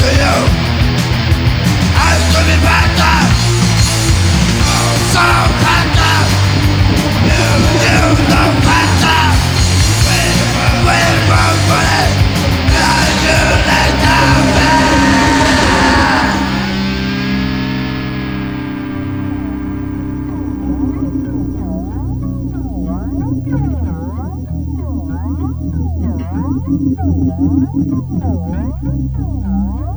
to you. I couldn't pass Thank you.